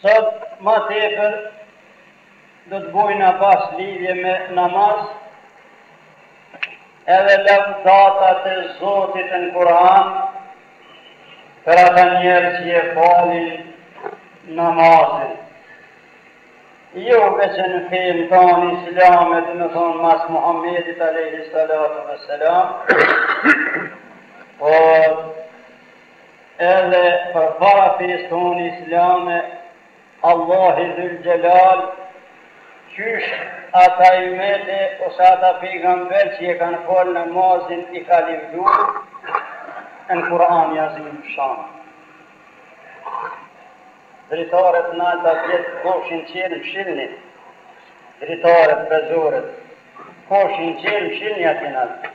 Sot ma tepër do të bojna bahs lidhje me namaz edhe lavdatat e Zotit në Kur'an për ata njerëz që e falin namazin. Jo veç në fejnë tonë islame domethonë mas Muhammedit aleyhi salatu ve selam, por Edhe përpara fesë tonë islame, Allahi Dhul Xhelal, qysh ata ymete ose ata pejgamberë që e kanë falë namazin i ka livdu në Kur'anin Azim Shan. Dritaret nalt atje të koshin çelë mshilni, dritaret prozorët koshin çelë mshilni atje naltë.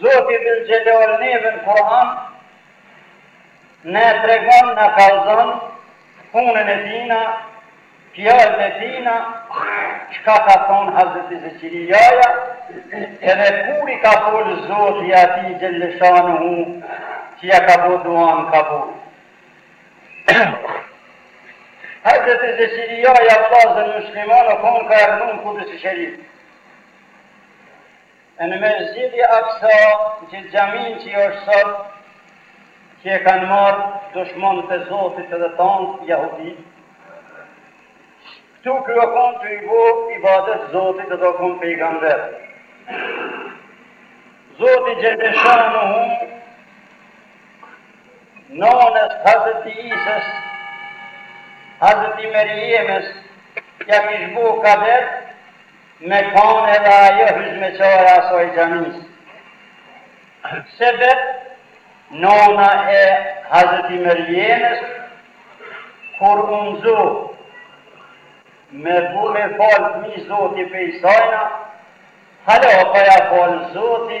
Zoti Dhul Xhelal neve në Kur'an na e tregon, na kallzon punën e tina, fjalët e tina, çka ka thonë Hazreti Zekirijaja, edhe kur i ka fol Zoti atij Xhelle Shanuhu që ia ka bo duanë kabul. Hazreti Zekirijaja vëllazër muslimanë o konë ka rrnon në Kudsi Sherif. E në Mesxhidi Aksa, qit xhaminë që është sot, që e kanë marrë dushmanët e Zotit edhe tanë, jahuditë, këtu ky o konë tu i bo ibadet Zotit edhe o konë pejgamber. Zoti Xhelle Shanuhu, nonës Hazreti Isës, Hazreti Merjemës, ja kish bo kader, Me kon edhe ajo hizmeqare e asaj xhamisë. Sebep, nona e Hazreti Merjemës, kur u nxu me bu me falë fëmijë Zoti prej sajna, hala pa ja falë Zoti,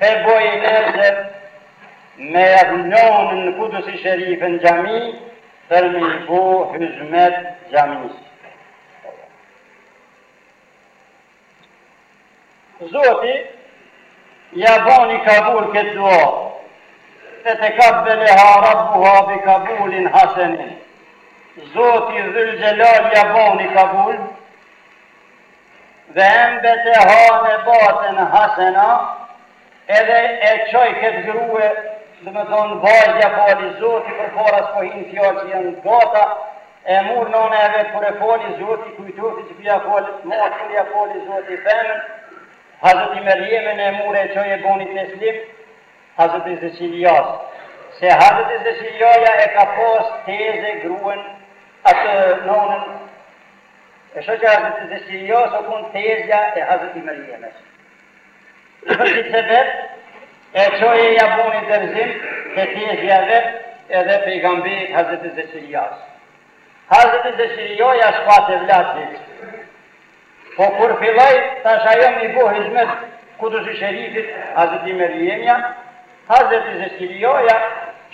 E boj nezër me ja dhonë në Kudusi Sherif në xhami për me i bo hyzmet xhamisë. Zoti ja boni kabul këtë dua fe tekabbeleha rabbuha bi kabulin hasenin. Zoti Dhul Xhelal ja boni kabul. Ve embeteha nebaten hasena edhe e qoj ket grue do me thon vajz ja fali zoti përpara spo hin fjal që jan gata e mur nana e vet kur e fali zoti kujtoti që po ja fal mot kur ja fali zoti femën Hazreti Merjemen e mur e qoj e boni teslim Hazreti Zeqirijas se Hazreti Zeqirijaja e ka pas teze gruen atë nonën E shoqja Hazreti Zekirijas o kon tezja e Hazreti Merijemes. Për ti se vet, e qoj e ja boni dorzim te tezja vet edhe pejgamberit Hazreti Zekirijas. Hazreti Zekirijaja s'pat evlat hiq. Po kur filloj, tash ajo mi bo hizmet Kudusi Sherifit Hazreti Merijemja, Hazreti Zekirijaja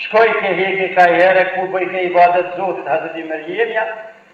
shkojke hike ka herë ku bojke ibadet zotit Hazreti Merijemja,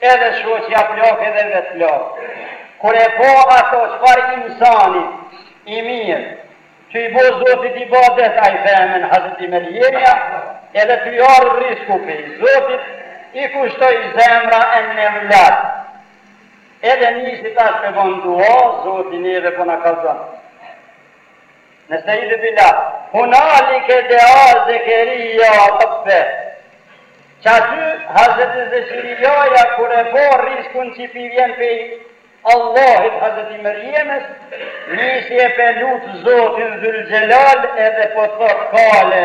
Edhe shoqja plak edhe vet plak. Kur e pa ato çfarë insani i mirë që i bo Zotit ibadet ajo femen Hazreti Merjemja edhe tu i ardh risku pej Zotit i kushtoj zemra e n'evlat edhe nisi tash me bon dua Zoti neve po na kallzon Nestaizu billah, hunalike dea Zekeriya Rabbe, qaty Hazreti Zekirijaja kur e pa rizkun qi pi vjen pej Allahit Hazreti Merjemes, nisi e pe lut Zotin Dhul Xhelal edhe po thot kale,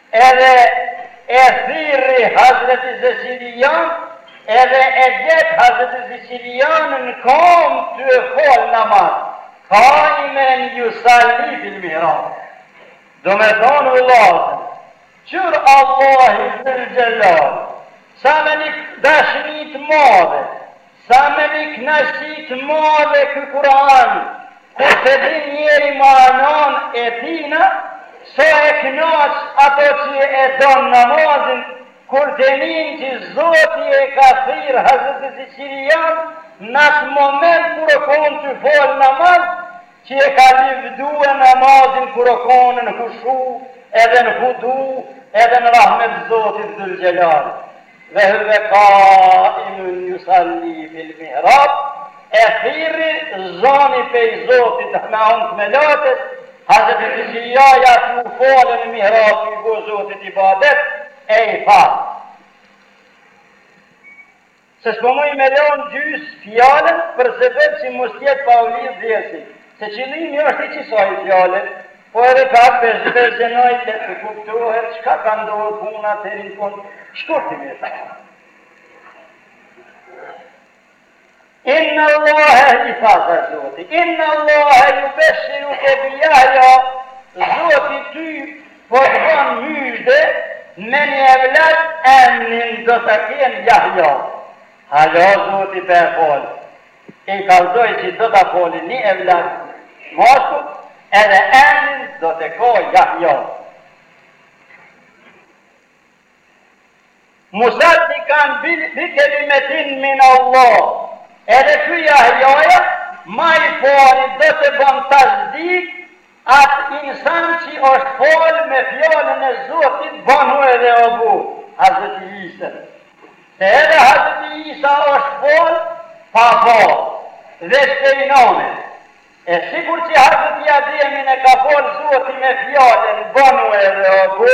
Edhe e thirri Hazreti Zeqirijan edhe e gjet Hazreti Zeqirijan në kom ty e fal namaz, qaimen yusalli fil mihrab. Do me thonë vëllazër, qyr Allahu Zul Xhelal, sa me një dashni të madhe, Sa me ni knaqsi të madhe ky Kuran kur te din njeri ma'anan e tina sa e knaq ato qe e don namazin kur te nin qe Zoti e ka thirr Hazreti Zeqirijan nat moment kur o kon ty fal namaz qe e ka livdue namazin kur o kon në hushu edhe në hudu edhe në rahmet Zotit Dhul Xhelal. Ve huve qaimun yusalli fil mihrab, e thirri zani pej Zotit me an t'melaqes, Hazreti Zeqirijaja tu u fale në mihrab tu i bo Zotit ibadet, e i tha, Se s'po muj me lon gjys fjalën për sebeb që mos jet pa u lidh dersi. Se qëllimi është i qisaj fjale, po edhe pak pe zgjanoj le të kuptohet çka ka ndodhur puna te rikon shkurtimisht. Inna Allahe i tha Zoti, Inna Allahe jubeshiruke bi Jahja, Zoti ty po të bën myzhde me një evlat emnin do ta ken Jahja. Hala Zoti pa e falë, I kallzoi që do ta fali ni evlad mashkull edhe emrin do ta ka Jahja. Musaddikan bi kelimetin min Allah edhe ky Jahjaja ma i pari do t'e ban tasdik At insan qi osht fal me fjalën e Zotit banu edhe o bu Hazreti Isën se edhe Hazreti Isa osht fal pa babë veç pej nanës e sikur qi Hazreti Ademin e ka fal Zoti me fjalën banu edhe o bu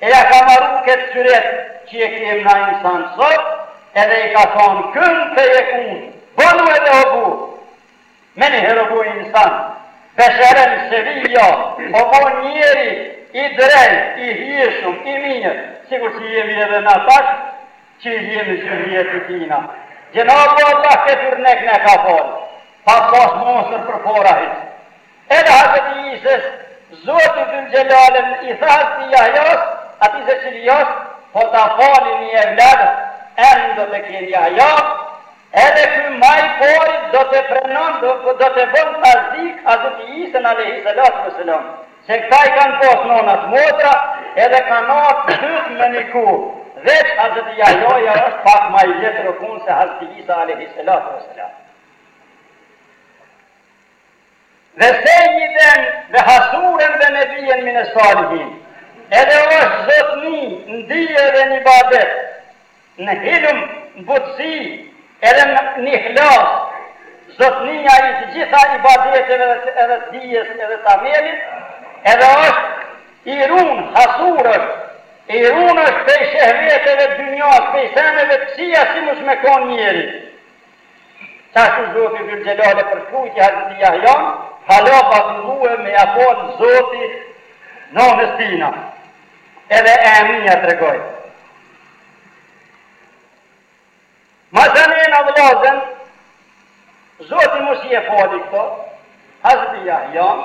E ja ka maru ketë syret që e kemë na insan sot edhe i ka thonë kun fejekun, bonu edhe o bu! Menjëher o bo insan, besheren sevijja, o bo njeri i drejtë, i hijshëm, i mirë, sikur që jemi edhe na tash që i jemi zyrrijet i tina. Xhenabu Allah ketë yrnek na e ka falë, pa pasë mostër përpara hiç. Edhe Hazreti Isës, Zoti Dhul-Xhelal i tha Hazreti Jahjas, atij Zekerijas, Po ta fali ni evlat, emrin do ta ken Jahja, edhe ky ma i pari do të pranon, do të bën tasdik Hazreti Isën alejhi selatu ve selam, se këta i kanë pas nënat motra, edhe kanë ardhë dytë me ni kohë, veç Hazreti Jahjaja është pak ma i vjetër u kon se Hazreti Isa alejhi selatu ve selam. Ve sejjiden ve hasuren ve nebijjen mines-salihin. Edhe është zotni në dije dhe në ibadet, në hilm, në butësi, edhe në ihlas, zotnia i të gjitha ibadeteve edhe të dijes edhe të amelit, edhe është i run, hasur është, i run është pej shehveteve të dynjas, pej seneve të këqija si mos me kon njeri. Qashtu Zoti Dhul-Xhelal e përshkrujti Hazreti Jahjan, hala pa fillue me ja fal Zoti nënës tina. Edhe emnin ja tregoi. Masanena vëllazën, Zoti masi e fali këto, Hazreti Jahjan,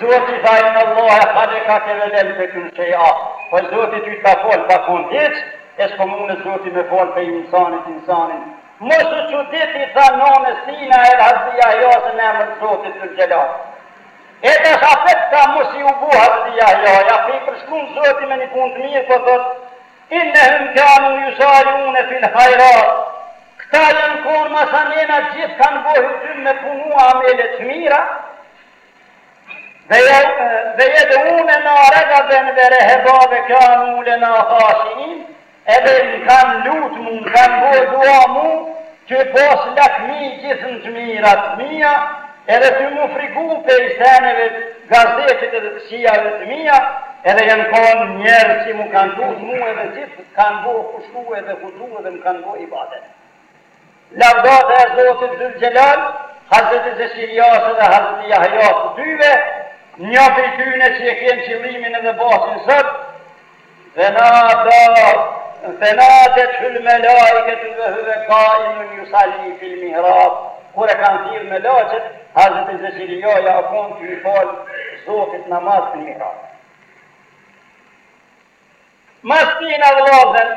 Zoti tha inna Allahe khalekake ve lem tekun shej'a, po Zoti ty të ka fal pa kon hiç, e s'po munet Zoti me fal prej insanit insanin. Mos u çudit i tha nënes Sina el Hazreti Jahjasë në emër të Zotit Zul-Xhelal. E tash a pret ka mos iu bo Hazreti Jahjaja, po i përshkun Zoti me një punë të mirë, po thot, Innehum kanu yusari'une fil hajrat, këta janë kon ma sa nena gjithë kanë bo hyxhym me punu amele të mira, Ve jed'une na regaben ve reheba ve kanu lena khashi'in, edhe më kanë lutë mu, më kanë bo dua mu, ty pas lakmi gjithë në të mirat të mija, edhe ty mu frigu pej seneve të gazepit edhe të kqijave të mija, edhe janë kon njerëz që mu kanë lutë mu edhe gjithë kanë bo khushu edhe hudu edhe më kanë bo ibadet. Lavdata e Zotit Zul Xhelal, Hazreti Zeqirijasë dhe Hazreti Jahjasë të dyve, një prej tyne që e kena qëllimin edhe basin sot, fe nada fe nadethul melaiketu ve huve kaimun jusali fil mihrab, kur e kanë thirë melaqet, Hazreti Zeqirijaja a konë tu i falë Zotit namaz në mihrab. Mas tina vëllazën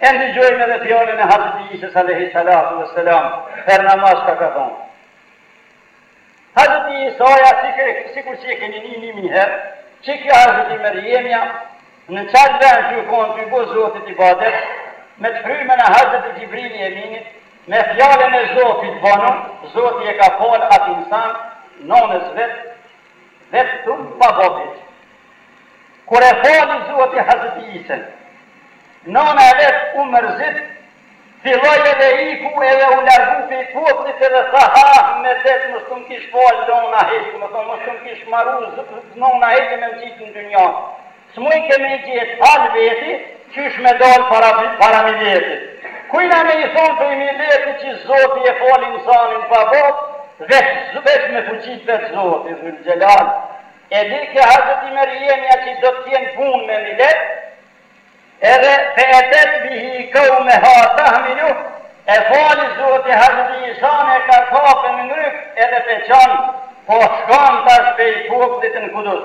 e ndigjojmë edhe fjalën e Hazreti Isës alejhi salatu ve selam për namaz çka ka thonë Hazreti Isaja sikur që e keni ni një mijë herë që kjo Hazreti Merjemja në qatë vend që u konë tu i bo Zotit ibadet me të frymen e Hazreti Xhibrili Eminit me fjalën e Zotit bonu Zoti e ka falë atë insan nonës vetë Vetëm pa babë hiç kur e fali zoti Hazreti Isën, nëna e vet u mërzit, filloi edhe iku edhe u largu prej popullit edhe tha ah medet mos të më kish fal nëna hiç, do me thonë mos të më kish maru nëna hiç e me më qit në dynja. S'mujke me i gjet hall veti qysh me dal para para miletit kujna me i thon prej miletit qi zoti e fal insanin pa babë veç veç me fuqi t'vet zoti dhylxhelal e dike hazreti merjemja qi do të ken pun me milet edhe fe etet bihi kaumeha tahmiluh e fali zoti hazreti isan e ka kape në ngryk edhe pe çon po shkon tash pej poplit në kudus.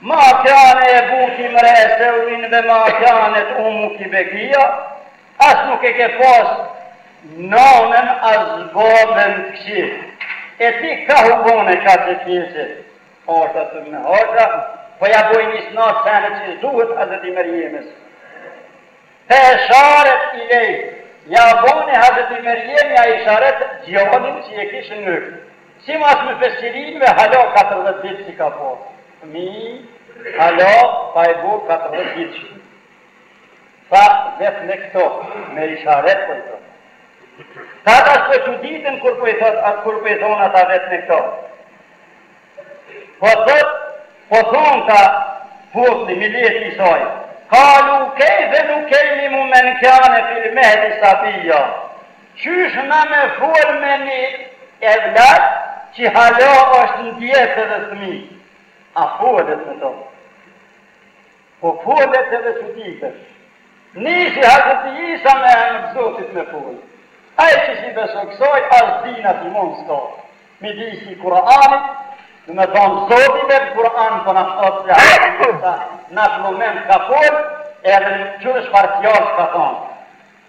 Ma kjane ebuki mree seuin ve ma kjanet ummuki begija as nuk e ke pas nanen as baben të kqi e ti kah u bone kaq e keqe Arta të me harta po ja boj nis nat sene qi sduhet Hazreti Merjemes fe esharet ilejh ja boni Hazreti Merjemja isharet djalin qi e kish në Simas myfesirinjve hala katërdhjetë dit s'i ka pas fëmijë hala pa e bo katërdhjetë dit tha vetne kto me isharet po i thot tha tash po çuditen kur po i thot at kur po i thon ata vetne kto po thot po thon ta popli mileti i saj kalu kejfe nukelimu men kjane fil mehdi sabija Qysh na me fol me ni evlad qi hala osht n'djep edhe fëmij a folet me to po folet edhe çuditësh nisi hazreti isa me emër zotit me fol ai qi s'i beson ksaj as din as iman s'ka midis i kuranit do me than zoti vet n'kuran po na thot se hazreti isa nat moment ka fol edhe qdo çfar fjalë ka than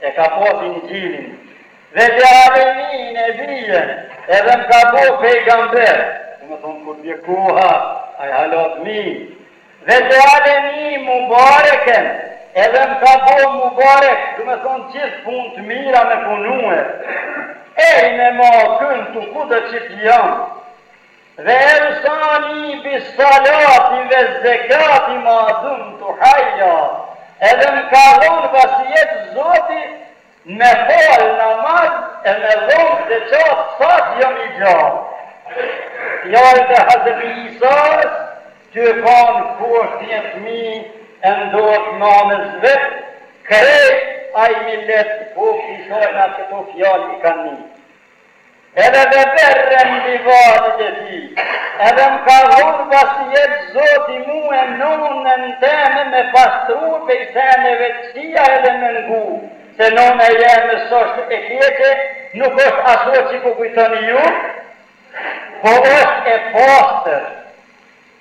E ka pas Inxhilin ve xhealeni nebijjen edhe më ka bo pejgamber, do me thonë kur vje koha ai hala fmi, ve xhealeni Mubareken edhe më ka bo Mubarek, do me thonë gjithë punë të mira me punue, ejne ma kuntu kudo që të jam, Ve eusani bis Salati vez Zekati ma dumtu hajja, edhe më ka dhënë vasijet Zoti me falë namaz e me dhënë zeqat sa të jam i gjallë. Fjalët e Hazreti Isas, ty kanë kur të jenë fëmijë e n'dorë t' nënës vet, krejt ai millet, qi ishin aty këto fjalë i kanë ni. Edhe ve berren bi valideti. Edhe më ka dhënë vasijet Zoti mue nonen teme me pastrue pej seneve të këqija edhe me ngu, se nona e jeme s'osht e keqe, nuk osht asjo që po kujtoni ju, po osht e pastër.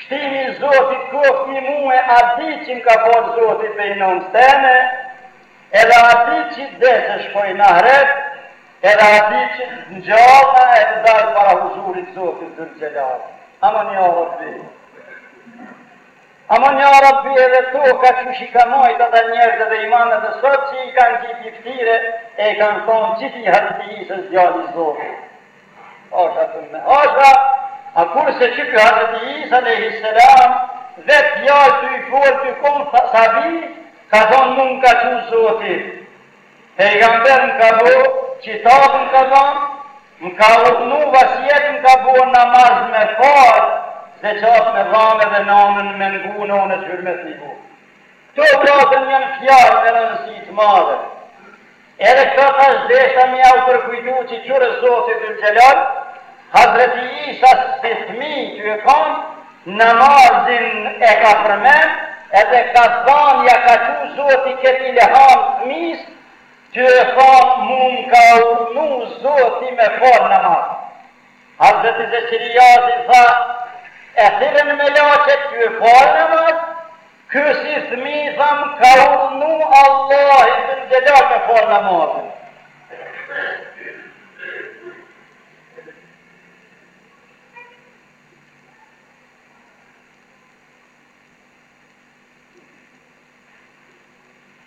Shtimi i zotit koftë mi mue at dit çi m'ka falë zoti pej nënës teme edhe at dit çi des e shkoj n'ahiret edhe at dit çi të ngjallna e të dalë para huzurit zotit dhul xhelal aman ja rabbi aman ja rabbi edhe toka qysh i ka majtë ata njerëz edhe i man edhe sot qi i kanë gjit iftire e i kanë thonë çi ky hazreti isa është djali i zotit Hasha thume hasha, a kurse që ky Hazreti Isa alejhi selam vet fjalë ty i fol ty kon sabi, ka thonë mu më ka çu Zoti, pejgamber më ka bo, kitab më ka dhanë, më ka urdhnu vasijet më ka bo namaz me fal, zeqat me dhanë edhe nanën me ngu nonës hyrmet mi bo. Këto vëllazër janë fjalë me rëndësi të madhe. Edhe këto tash desha me ja u përkujtu qi qyre Zoti Dhul-Xhelal, Hazreti Isa si fëmijë qi u kan, namazin e ka përmend edhe ka thanë ja ka qu Zoti këtë ilham fëmijës qi e ka mu m'ka urnu Zoti me fal namaz. Hazreti Zeqerias i tha, e thirrën melaqet tu e fal namaz, Ky si fëmijë tha m'ka urnu Allahu Dhul-Xhelal me falë namazin.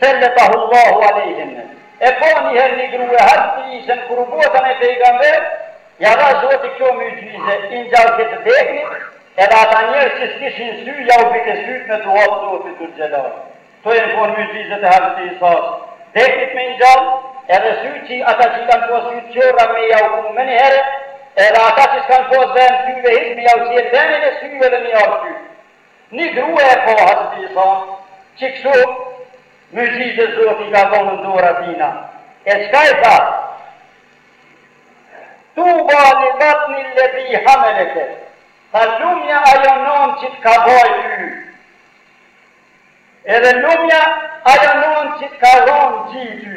Selamullahi alejhim. E po njëherë një grue Hazreti Isen kur u bo tamam pejgamber, ja dha Zoti kjo myuxhize, i ngjallke të vdeknit, edhe ata njerëz që s'kishin sy ja u bite sytë me dua të Zotit Zulxhelal. Kto janë kon myuxhizet e Hazreti Isasë, vdeknit me i ngjall, edhe sytë që ata që i kanë pas sytë qorra me ja u kthy menjëherë, edhe ata që s'kanë pas vend syve hiç me ja u sjell vendin e syve dhe me i ardh sytë. Ni grua e pa Hazreti Isan qi kështu mygjizë zoti i ka dhonu në dorë t'tina e çka i tha tuba li batni lledhi hameleke tha lumja ajo nonë qi të ka baj ty edhe lumja ajo nonë qi të ka dhon gji ty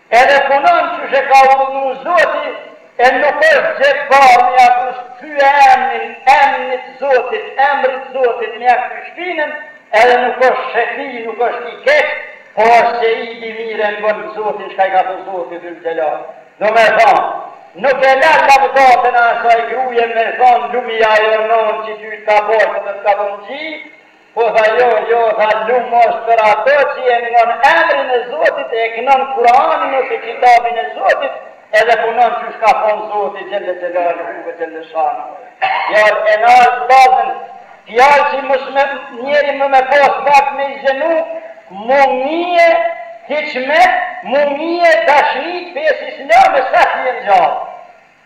Edhe punon qysh e ka urnu Zoti e nuk është xhebbar me ja kthy emnin emnit zotit emrit zotit me ja kthy shpinën edhe nuk është sheki nuk është i keq po është si i mirë e ngon zotin çka i ka thonë zoti dhul xhelal do me than nuk e la lavdatën e asaj gruje me than lumi ajo nonë qi ty të ka bajt edhe të ka dhon gji Po tha jo jo tha lum është për ato që e ngon emrin e Zotit e knon Kuranin ose Kitabin e Zotit edhe punon qysh ka thonë Zoti xhelle xhelalu hu ve xhelle shanu fjalë e nalt vllazën fjalë që mos njeri më me pas pak me i zhenu mu ngi hiç me mu ngi dashni t'fesë islame sa ti je gjallë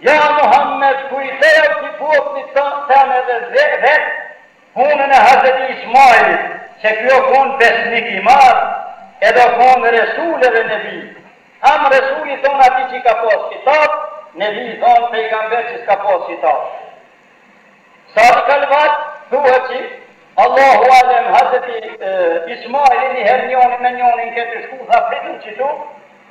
Ja Muhammed kujtojau ti poplit tënd dhe edhe vet punën e Hazreti Ismailit se ky o kon besnik i madh edhe o kon resul edhe nebi tham resul i thonë ati që i ka pas kitab nebi thonë pejgamber që ska pas kitab Sadikal va'd thuhet që Allahu alem Hazreti Ismaili niher njoni me njonin kenë te shku tha pritëm qitu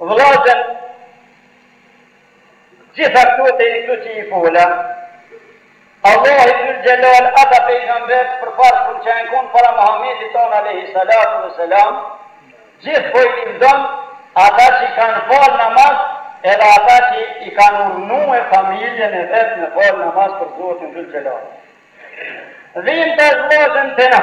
Vllazën gjitha këto te këtu qi i fola, Allahi dhul gjelal ata pejgambert përpara shumë që jen konë para Muhammedit tonë alejhi salatu ve selam, gjithë po i livdon ata që i kanë falë namaz edhe ata që i kanë urdhnue familjen e vet me falë namaz për Zotin dhul gjelal. Dhimtë vllazën te na,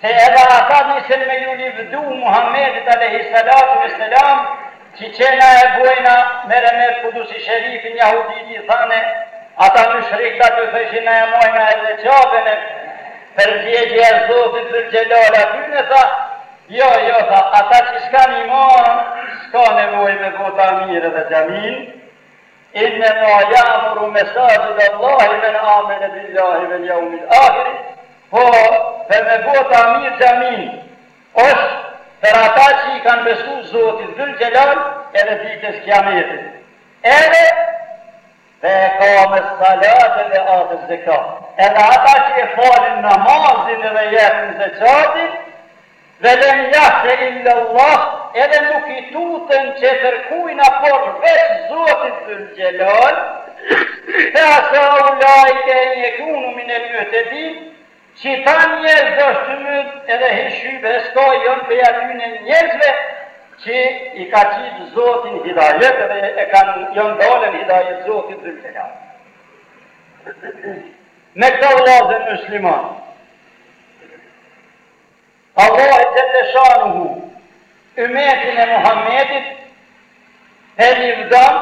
Se edhe ata nisen me ju livdu Muhammedit alejhi salatu ve selam qi qe na e bojna meremet Kudusi Sherifin jahudit i thane ata myshriktat ju thojshin na e bojna edhe Qabene përgjegja e Zotit Zul-Xhelal atyne tha jo jo tha ata qi skan iman ska nevoj me bo tamir edhe xhamin Inne ma ja'muru mesajid Allahi men amene billahi vel jaumil ahiri, po per me bo tamir xhamin osht per ata që i kan besu Zotit Dhul Xhelal edhe dites Kiametit, edhe ve ekames salate ve atez zekat, edhe ata që e falin namazin edhe jepin zeqatin, Ve lem jahshe illallah edhe nuk i tuten tjetërkujna por veç zotit dhul gjelal fe asa ulaike en jekunu minel muhtedin qita njerz doshe të myt edhe hiç shybe ska jon prej atyne njerzve qe i ka qit zoti n'hidajet edhe e kan jon dalë në hidajet zotit dhul gjelal me këto vllazër musliman Allahu xhelle shanuhu ymmetin e Muhammedit e livdon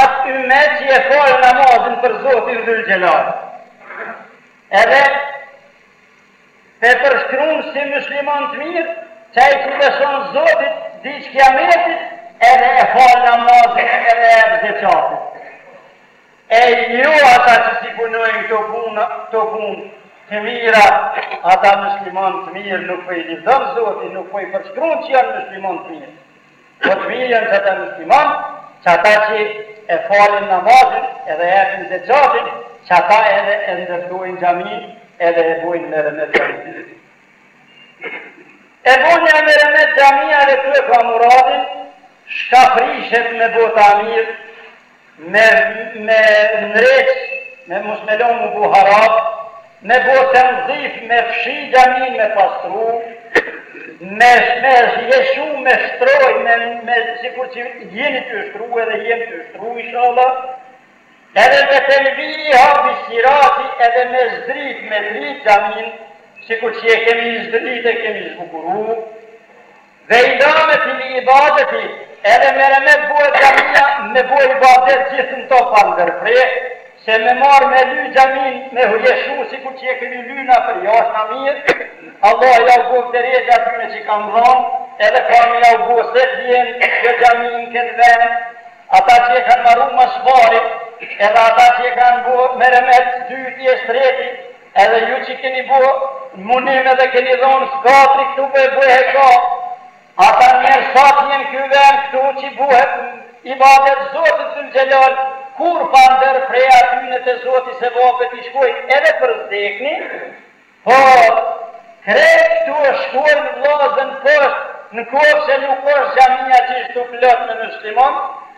atë ymmet që e fal namazin për Zotin Dhul Xhelal edhe e përshkruan si musliman të mirë qai që i beson Zotit ditës kiametit edhe e fal namazin edhe e jep zeqatin E jo ata që s'i punojnë këto puna, këto punë të mira, ata myslimanë të mirë nuk po i livdon Zoti, nuk po i përshkruan që janë myslimanë të mirë. Po të mirë janë qata myslimanë, qata që e falin namazin edhe epin zeqatin, qata edhe e ndërtojnë gjamin edhe e bojnë meremet gjamin. E boja meremet gjamia edhe t'e ka muradin, shka prishet me bo tamir, Me me ndreq me mos me lon mu bo harab me bo tenzif me fshi xhamin me pastru me me xheshu me shtroj me me sikur që jeni ty shtru edhe jeni ty shtru ishalla edhe me tenviriha bis-siraxhi edhe me zdrit me drit xhamin sikur që e kemi zdrit e kemi zbukuru Dhe alamet i ni ibadeti, edhe meremet bohet xhamia me bo ibadet gjithë në to pandërpre, se me marrë me ly xhamin me hujeshu sikur që e kemi ly na prej jashtë ta mirë, Allah ja u boft derexhe atyne që i kanë dhanë, edhe ka me ja u bo sa t'jen kjo xhami në këtë vend, ata që e kanë maru ma s'pari, edhe ata që e kanë bo meremet së dyti e së treti, Edhe ju që keni bo munim edhe keni dhon skadri këtu po e bëhe ka ata njerz sa t'jen ky vend këtu që bohet ibadet zotit dhul xhelal kurrë pandërpre atyne te zoti sevapet i shkojn edhe pasi vdekni po krejt të ju shkojn vllazën po osht në kohë që nuk osht xhamia qishtu plot me myslimon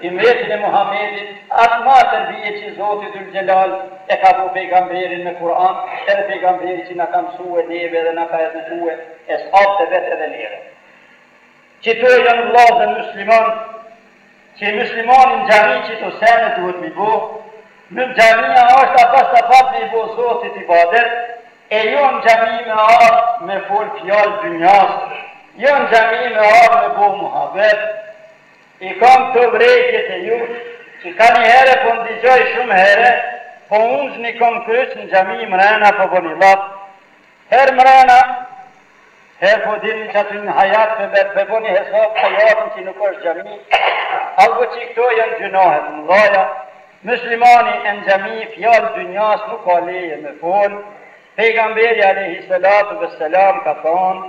Ymetin e Muhamedit, atë me terbije qe Zoti Dhul Xhelal e ka bo Pejgamberin me Kur'an, edhe Pejgamberi qe na ka msue neve edhe na ka edukue eshabët e vet edhe neve. Qeto jan vllazë musliman qe muslimani në xhami qeto sene duhet mi bo, në xhamia asht tash fakt me i bo Zotit ibadet, e jo në xhami me ardh me fol fjalë dynjasë, jo në xhami me ardh me bo muhabet, I kam këto vrejtje te ju që kanihere po ndigjoj shumë here po ungjni kam-kryq në xhami mrena po bëni llaf her mrena her po dilni qaty në hajat pe bëni hesap hajatin që nuk është xhami hallbu qëkëto janë gjynahe të mëdhaja myslimani në xhami fjalë dynjas nuk ka leje me fol pejgamberi alejhi selatu vesselam ka thanë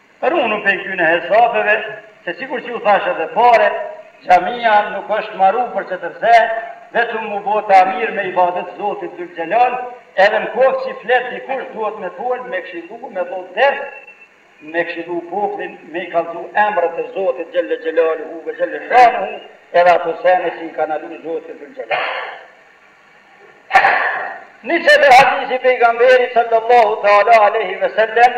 Runu pej këtyne hesapeve, se sikur që ju thashë edhe pare, xhamija nuk është maru për qetër sen, vetëm mu bo ta mirë me ibadet Zotit Zul-Xhelal, edhe në koftë që flet dikush duhet me fol, me këshillu, me thonë ders, me këshillu poplin, me i kallzu emrat e Zotit Xhelle Xhelaluhu ve Xhelle Shanuhu edhe ato sene që i ka ndalu Zoti Zul-Xhelal. Në një tjetër hadith i Pejgamberit sallallahu ta'ala alejhi ve sellem,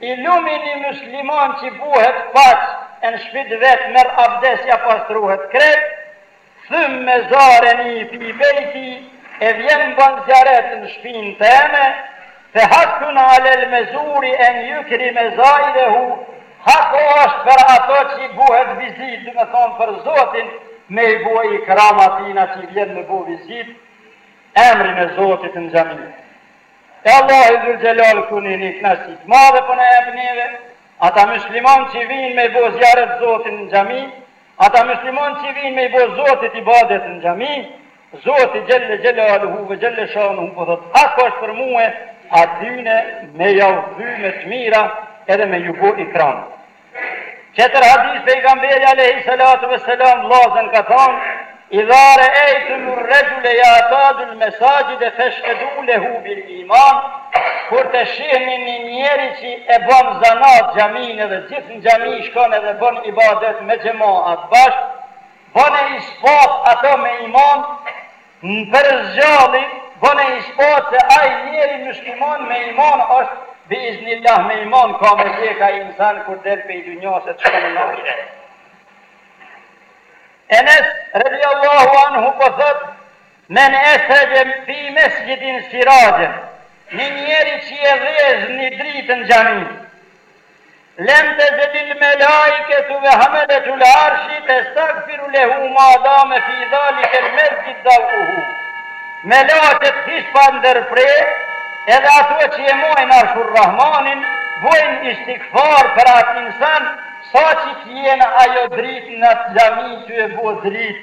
I lumi një musliman qi buhet paq në shpi të vet merr abdes ja pastruhet krejt thumme zareni fi bejti e vjen bën zjaret në shpin teme fe hakkun alel mezuri en jukrime zairehu hak është per ato qi buhet vizit do me thon për zotin me i bo ikram atina qi vjen me bo vizit me emrin e zotit në xhami. E Allahu Zulxhelal këtu ni knaqsi të madhe po na jep neve, ata mysliman qi vijnë me i bo zjaret Zotin në xhami, ata mysliman qi vijnë me i bo Zotit ibadet në xhami, Zoti Xhelle Xhelaluhu ve Xhelle Shanuhu po thotë hak është për mue atyne me jau kthy me të mira edhe me ju bo ikram. Tjetër hadith pejgamberi alejhi salatu ve selam vllazën ka thonë idha ra'aytum ar-rajula yatadu al-masajid fashhadu lahu bil iman kur të shihni një njeri që e bon zanat xhaminë dhe gjithë në xhami shkon edhe bon ibadet me xhemaat bashkë bone ispat ato me iman Në për s'gjalli bone ispat se ai njeri mysliman me iman është bi iznillah me iman ka me dek ai insan kur del pej dynjasë e të shkon në ahiret. Enes radijallahu anhu po thotë, Men esreje fi mesjidin sirajen, një njeri që e dhezë një dritë në xhami, Lem tezeli'l melaiketu ve hameletu'l arshi testagfiru lehu ma dame fi zalike'l mesjid zau'uhu. Melaqet hiç pa ndërprerë, edhe ato që e mojnë Arshur-Rrahmanin, bojnë istigfar për atë insan sa që t'jenë ajo dritë n'atë xhami t'u e bo dritë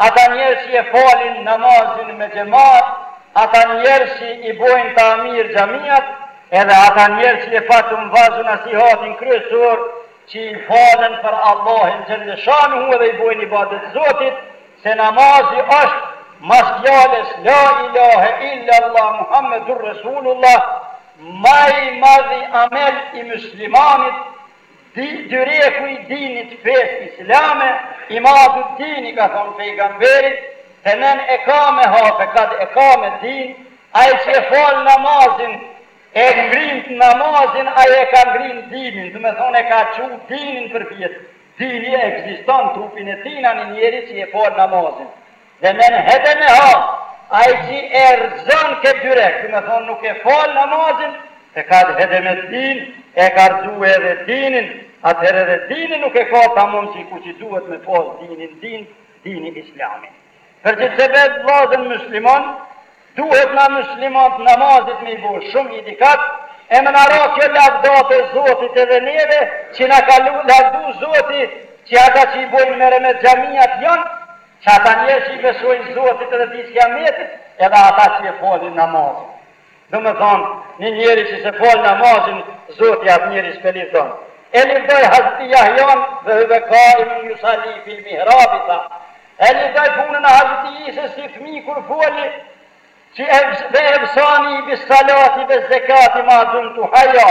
Ata njerëz që e falin namazin me xhemat, ata njerëz që i bojnë tamir xhamiat, edhe ata njerëz që e patëm vazu nasihatin kryesor, që i falen për Allahin xhelle shanuhu edhe i bojnë ibadet Zotit, se namazi është, mas fjalës la ilahe illallah Muhammedurresulullah, ma i madhi amel i myslimanit, Dyreku i dinit fesë islame, imadud-dini ka thonë pejgamberi, fe men ekameha fekad ekame din, ai që e fal namazin e ngrin namazin ai e ka ngrin dinin, do me thonë e ka çu dinin përpjet, dini ekziston trupin e tina ni njeri që e fal namazin, Ve men hedemeha, ai qi e rrxon kët dyrek, domethonë nuk e fal namazin, fekad hedeme din, e ka rrxu edhe dinin, atëherë edhe dinin nuk e ka tamon qi ku qi duhet me pas dinin din, dini islami. Për qit sebep vllazën mysliman, duhet na myslimantë namazit me i bo shumë dikat, e me na ra kjo lavdata e Zotit edhe neve, qi na ka lavdu Zoti, qi ata qi i bojnë meremet xhamiat janë, Që ata njerëz që i besojnë Zotit edhe Ditës Kiametit, edhe ata që e falin namazin. Domethënë, një njeri që s'e fal namazin, Zoti atë njeri s'pe livdon. E livdoi Hazreti Jahjanë, Ve huve qaimun yusalli fil mihrabi, tha, E livdoi punën e Hazreti Isës si fëmijë kur foli, që, Ve evsani bis salati ve zekati ma dumtu hayya,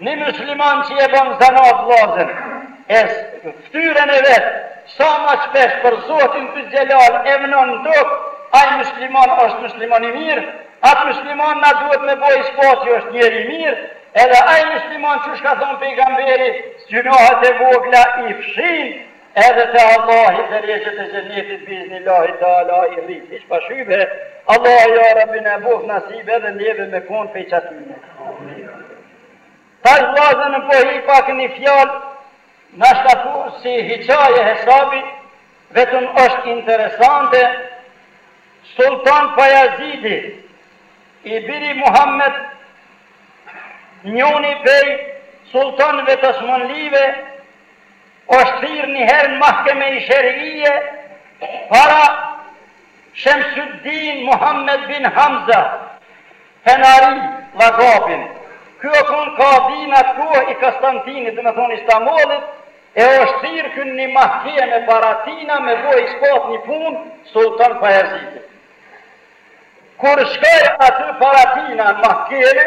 Një mysliman që e bën zanat vllazën e ftyrën e vet sa më shpesh për Zotin Dhylxhelal e vnon në tokë, ai mysliman është mysliman i mirë, atë mysliman na duhet me bo ispat qi është njeri i mirë, edhe ai mysliman qysh ka thonë pejgamberi se gjynahet e vogla i fshin Edhe te Allahi derexhet e xhenetit biiznillahi teala ia rrit hiç pa shybe, Allahi ja Rabbi na boft nasib edhe neve me kon pej qatyne. Tash vllazën unë po hi pak ni fjalë nashta thu si hiqaje hesabi vetëm është interesante Sulltan Bajazidi i biri Muhammed njoni pej Sulltanëve të Osmanlive Është thirr niher në Mahkeme-i Sheri'ie para Shemsuddin Muhammed bin Hamza, Fenari llagapin. Ky o kon kadi n'atë kohë i Kastantinit, do me thonë i Stamollit, e është thirr ky në një mahkeme para tina me bo ispat një punë Sulltan Bajaziti. Kur shkoi aty para tina në mahkeme,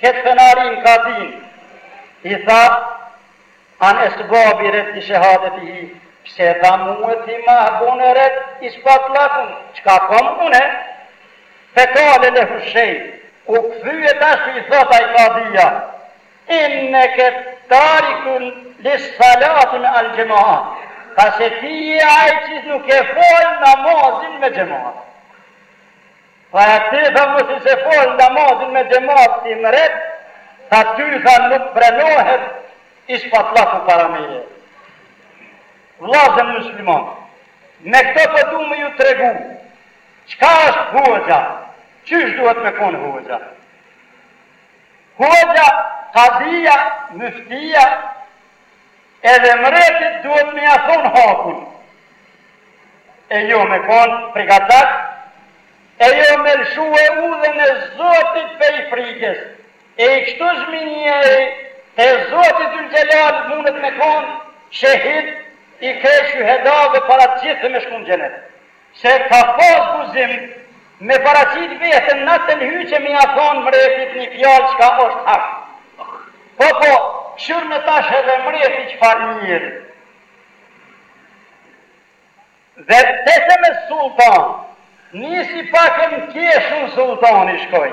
Ketë Fenarin kadin, i tha an esbabi reddi shehadetihi, pse tha mue ti ma bone red ispatllakun, çka kom une? Fekale lehu shejh, u kthye tash i thot ai kadija, inneke tarikun lis salati me al xhemaah, tha se ti je ai qi nuk e fal namazin me xhemaat. Tha e ti tha masi s'e fal namazin me xhemat ti mret tha ty tha nuk prenohet ispatllaku para meje vllazën musliman me këto po du me ju tregu çka është hoxha qysh duhet me kon hoxha hoxha kadija myftia Edhe mretit duhet me ja thonë hakun e jo me kon frikacak e jo me lshue udhën e Zotit pej frikes e i ksisoj njeri te Zoti Dhul Xhelal mundet me kon shehid i krejt shuhedave para gjithve me shku në xhenet. Se ka pas guzim me paraqit vehten n'atë lhyqe me ja than mretit ni fjal çka osht hak. Po po, kshyrne tash edhe mreti çfar njeri. Dhe pse se me sulltan, nisi pak me u kesh sulltani shkoi.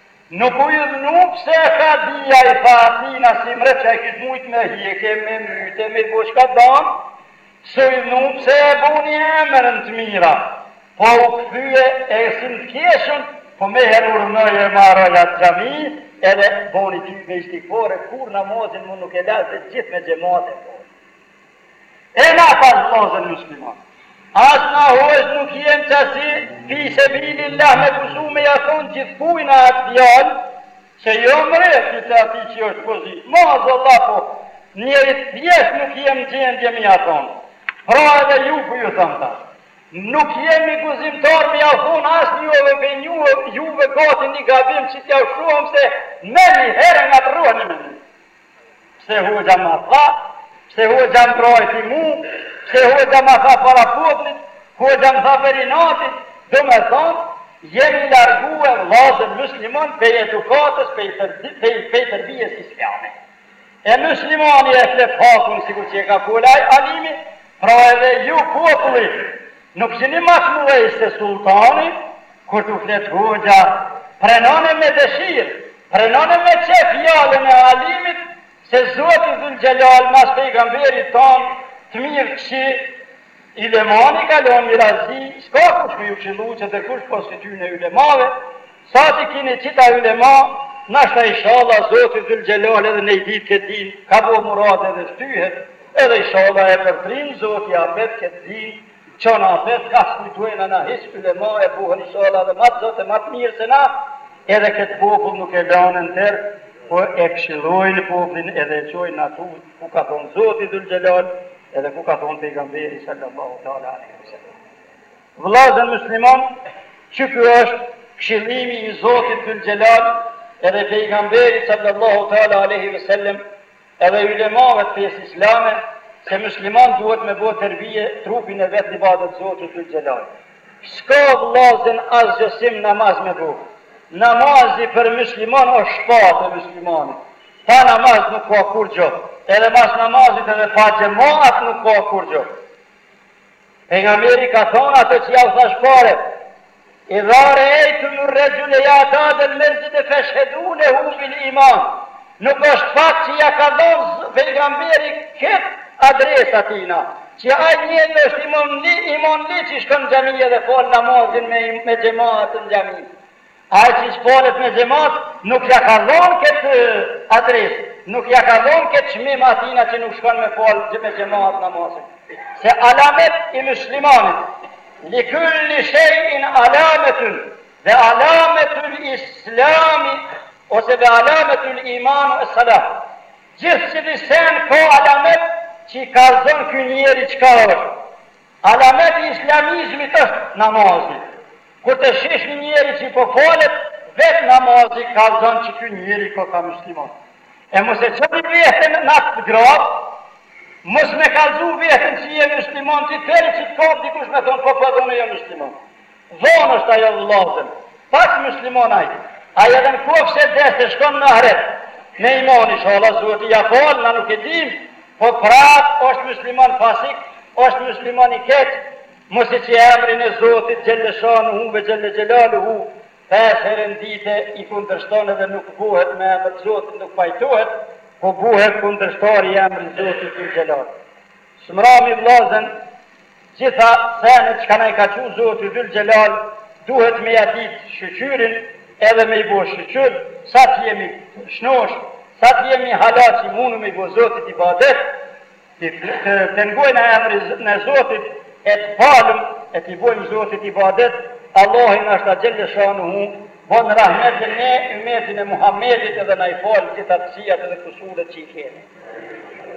Nuk u idhnu pse kadija i tha atina si mre që e kish mujt me hjeke me myte me bo çka don s'u idhnu pse e boni emrin të mira po u kthye e si në të keshën po meher urdhnoi e maroi atë xhami edhe boni ty me istikfore kur namazin mu nuk e la dhe gjith me xhemate boni E na pra vllazën musliman. As na hoxh nuk jem qasi fi sebilil-lah me guxu me ja thonë gjithkuj na atë fjalë që jo mre ti te atij që është pozitë maazallah po njerit thjesht nuk jem në gjendje me ja thonë pra edhe ju po ju thom tash nuk jemi guximtarë me ja thonë as njenit ve juve gati një gabim që t'jau shohim se menjëherë ngatërrohen një me një Pse hoxha ma tha, pse hoxha më preki mu, pse hoxha ma tha para poplit, hoxha ma tha pej inatit, domethënë, jemi largue vllazën musliman pej edukatës, pej pej tërbijes islame. E muslimani e flet hakun sikur që e ka fol ai alimi, pra edhe ju populli, Nuk jeni ma shumë se sulltani, kur t'u flet hoxha, prenone me deshirë, prenone me qef fjalën e Alimit, se Zoti Dhul-Xhelal mas Pejgamberit tonë të mirë qi ylemanë ka lonë miraz, s'ka kush me ju kshillu qe dhe kush pos qityne ylemave, Sa t'i kini qita ylema nashta ishalla zoti dhul xhelal edhe ne e dit ket din ka bo murad edhe shtyhet edhe ishalla e pertrin zoti apet ket din çon apet ka s'kujtojmë na hiç ylema e bohen ishalla edhe ma t'zot e ma t'mir se na edhe ket popull nuk e lanë n'terr po e kshillojn poplin edhe e çojnë aty ku ka thon zoti dhul xhelal edhe ku ka thon pejgamberi sallallahu teala alejhi veselam. Vllazën musliman qi ky është këshillimi i Zotit dhul xhelal edhe i pejgamberit sallallahu teala alejhi ve sellem edhe ulemave të fesë islame se musliman duhet me bo terbije trupin e vet ibadet Zotit dhul xhelal s'ka vllazën asgjë si namaz me bo namazi për musliman është shpatë e muslimanit pa namaz nuk ka kurgjo edhe mas namazit edhe pa xhemaat nuk ka kurgjo. Pejgamberi ka thonë atë që jau thash pare, Idha re'ejtum ar-rajula ya'tadu al-masjid fashhaduhu bil-iman. Nuk është pak që ia ka lonë pejgamberi këtë adresë atina, që ai njeri është imanli, imanli që shkon në xhami dhe fal namazin me me xhematin në xhami. Ai qi s'falet me xhemat nuk ja ka dhënë këtë adresë, nuk ja ka dhënë këtë çmim atina që nuk shkon me fal me xhemat namazin. Se alamet i myslimanit, li kulli shej'in alametun, ve alametul islami ose ve alametul imanu es salah. Gjithë çdo sen ka alamet që i kallzon ky njeri çka është. Alamet i islamizmit është namazi. Kur të shish një njeri që po falet vetë namazi kallzon që ky njeri koka musliman. E mos e çoni vehten n'atë gradë, mos me kallzu vehten që je musliman ti deri që të kapë dikush me thonë po po dhe unë jam musliman. Vonë është ajo vëllazën, pak myslimon ai, ai edhe në koftë se des e shkon në ahret me iman ishalla zoti ja fal na nuk e dim po prap është myslimon fasik është myslimon i keq masi qi emrin e zotit xhelle shanuhu ve xhelle xhelalu hu pesë herë në ditë i kundërshton edhe nuk buhet me emër të zotit nuk pajtohet po buhet kundërshtar i emrit zotit xhelle xhelalu Smrami vllazën, gjitha senet çka na i ka çu Zoti Dhul Xhelal duhet me ja dit shyqyrin edhe me i bo shyqyr sa të jemi shnosh, sa të jemi hala qi munu me i bo Zotit ibadet, t'e ngojna emrin e Zotit e të falëm e ti bojmë Zotit ibadet, Allahi nashta Xhelle Shanuhu bon rahmet ne ymetin e Muhammedit edhe na i fal gjitha këqijat edhe kusuret që i kemi.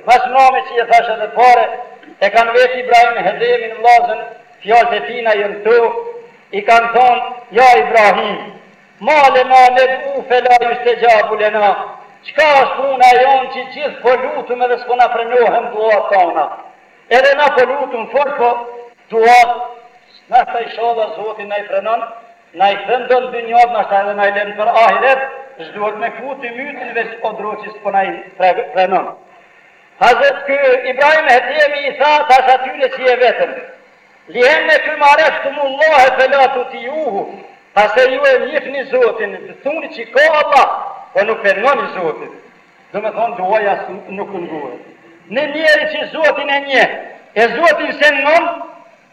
Ma s'mrami qi e thashë edhe parë e kanë vet Ibrahim Hedhemin vllazën fjalët e tina janë këto i kanë thonë ja Ibrahim ma lena ned'u fela justexhabu lena çka është puna e jonë që gjithë po lutëm edhe s'po na prenohem duat tona edhe na po lutëm fort po duat Nashta ishalla zoti na i prenon Na i thënë don dynjatë nashta edhe na i len për ahiret s'duhet me kput ymytin veç o dro qi s'po na i prenon Hazret ky Ibrahim Hedhemi i tha tash atyre që e vetën li ennekum areftumullahe fe la tuti'uhu pasi ju e njifni zotin të thuni që ka Allah po nuk pe ngoni zotin domethonë duaja nuk të ngohet në njeri që zotin e nje e zotin s'e ngon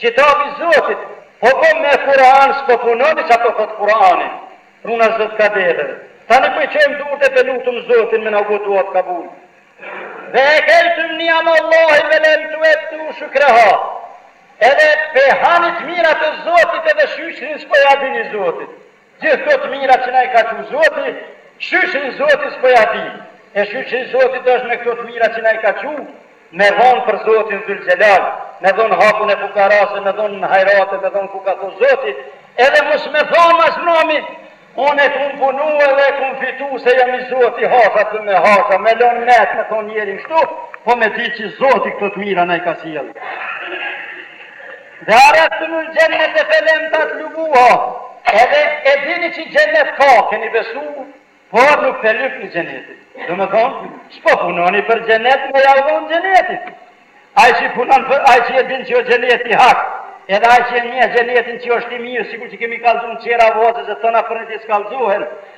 Kitab i Zotit, po po me Kur'an s'po punoni ça po thotë Kur'ani, runa Zot ka deve, tani po i çojmë durtë e pe lutëm Zotin me na u bo duat kabul, ve ekeltum ni'amallahi ve lem tu'eddu shukreha, edhe pe hani t'mirat e Zotit edhe shyqrin s'po ja dini Zotit, Gjithë këto të mira që na i ka çu Zoti, shyqrin Zotit s'po ia dimë. E shyqri i Zotit është me këto të mira që na i ka çu, me dhonë për Zotin Dhul Xhelal, me dhonë hakun e fukarasë, me dhonë në hajrate, me dhonë ku ka thonë Zoti, edhe mos me thanë mas mrami, Unë e kum punu edhe e kum fitu se jam i zoti hasha thumme hasha, me lënë metë me thonë njeri kështu, po me ditë që Zoti këto të mira na i ka sjellë. Ve areftumul xhennete felem tatlubuha edhe e dini që xhennet ka keni besu por nuk pe lypni xhenetin do me thon s'po punoni për xhennet me ja dhon xhenetin ai që punon për ai që e din që o xheneti hak edhe ai që e njeh xhenetin që është i mirë sikur që kemi kallzu në qera vazet e tona për në të s'kallzohen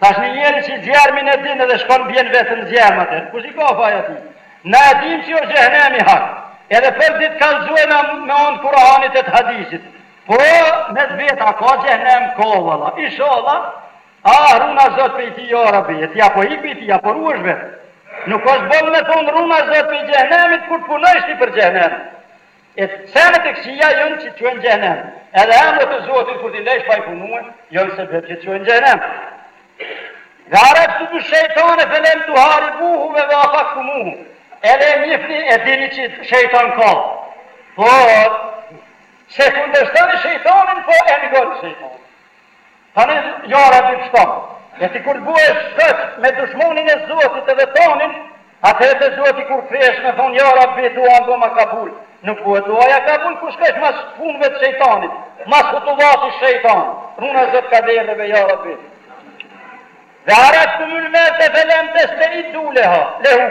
Tash një njeri që zjermin e din edhe shkon bjen vetë në zjerm atëherë kush i ka faj atij? Na e dimë që është xhehenemi hak. Edhe përditë kallzojna me anë të Kuranit e të Hadithit. Po me e vetë a ka xhehenem? Ka o valla. Ishalla ah runa Zot prej tij o Rabi e ti a po ik prej tij a po ruhesh vetë. Nuk është boll me thonë runa Zot prej xhehenemit kur të punojsh ti për xhehenem. E senet e këqija jon që të çojnë xhenem. Edhe emrat e Zotit kur t'i lesh pa i punue, jon sebep që të çojnë xhenem. Ve areftumush shejtane felem tuharibuhu ve vafaktumuhu. Edhe e njifni e dini që shejtan ka. Por, s'e kundërshtoni shejtanin, po e ngon shejtanin. Tani lora dy shkon. E si kur të buhesh shoq me dushmanin e Zotit edhe tonin, atëherë te Zoti kur kthehesh me thonë ja Rabbi duanë bëma kabul. Nuk buhet duaja kabul kur shkosh mas punëve të shejtanit, mas hutuvati shejtan. Runa Zot kadereve ja Rabbi. Ve areftumul mevte felem testeiddu leha, lehu.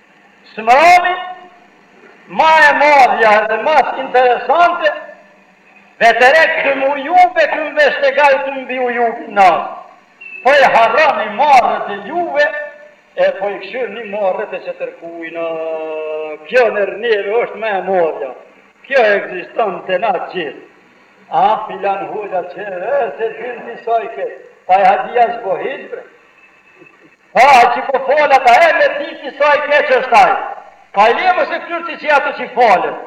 Së mrami, ma e madhja dhe ma së interesante, ve terektum ujubekum veshtegaltum bi ujubin nas, po i harroni marrët e juve, e po i këshyrni marrët e qëtërkujna, kjo nër neve është ma e madhja, kjo ekziston te na gjithë. A filan hoxha qe e s'e din ti sa i keq, pa e ha di as bo hiç bre. Po ai që po fol ata e me ditë ti sa i keq është ai pa i le mos e kqyr ti qe ato që folën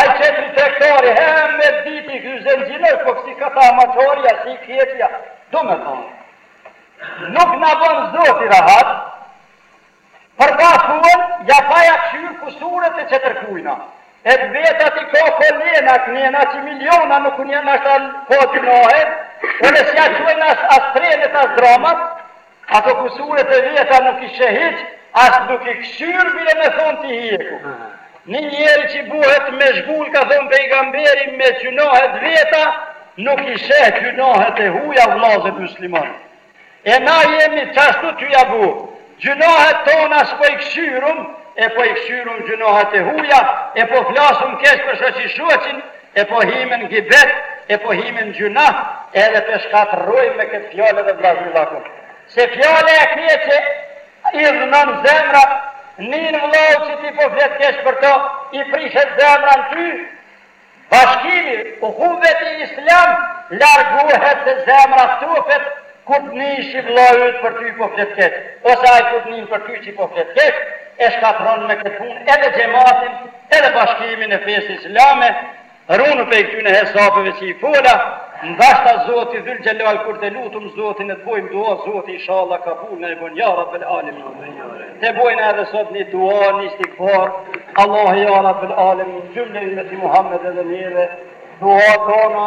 ai qetri tregtari he me ditë ti ky zengjin osht po si këta maçorja si keqja do me thonë nuk na bën zoti rahat për pa thuan ja pa ja këshyr kusuret e qetërkujna e të vetat i ka kolena kënena që miliona nuk unë janë ashtë ka gjynahet unë s'ja çojnë as, as trenet as dramat Ato kusuret e veta nuk i sheh hiq as nuk i kqyr bile me thon ti hjeku ni njeri qi bohet meshgul ka thon pejgamberi me gjynohe të vjeta nuk i sheh gjynohet e huja vllazet muslimon e na jemi qashtu ty ja bo gjynohet tona spo i kqyrum e po i kqyrum gjynohet e huja e po flasum keq për shoqi shoqin E po himen gibet, e po himen gjynah, edhe pe shkatërrojmë me këtë fjale edhe vllaznillakun. Se fjala e keqe idhnon zemrat, nin vllau që ti po flet keq për to, i prishet zemra në ty, bashkimi, uhuveti islam, largohet se zemra ftofet, Kur të nish vllai yt për ty po flet keq, ose ai kur të nin për ty që po flet keq, e shkatërron me këtë punë edhe xhematin, edhe bashkimin e fesë islame, runu prej këtyne hesapeve që i fola, ndashta Zoti Dhul Xhelal kur te lutum Zotin e të bojmë dua Zoti ishalla kabul na e bon ja Rabel Alemin, te bojmë edhe sot ni dua, ni istigfar, Allahi ja Rabel Alemin gjumle ymeti Muhammed edhe neve, duat tona,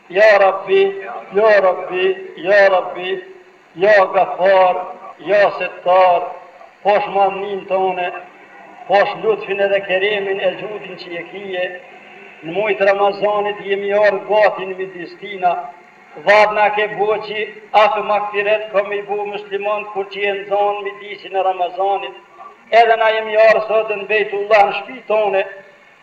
Ya Rabbi Ya Rabbi Ya Rabbi Ya Gaffar Ya Settar pash madhninë tënde pash lutfin edhe keremin e xhudin që e kije në muaj të Ramazanit jemi ardh gati në midis ti na vad na ke bo që atë magfiret ki me i bo muslimant kur që e nxanë midisin e Ramazanit edhe na jemi ardh sotë në Bejtullah në shpi tënde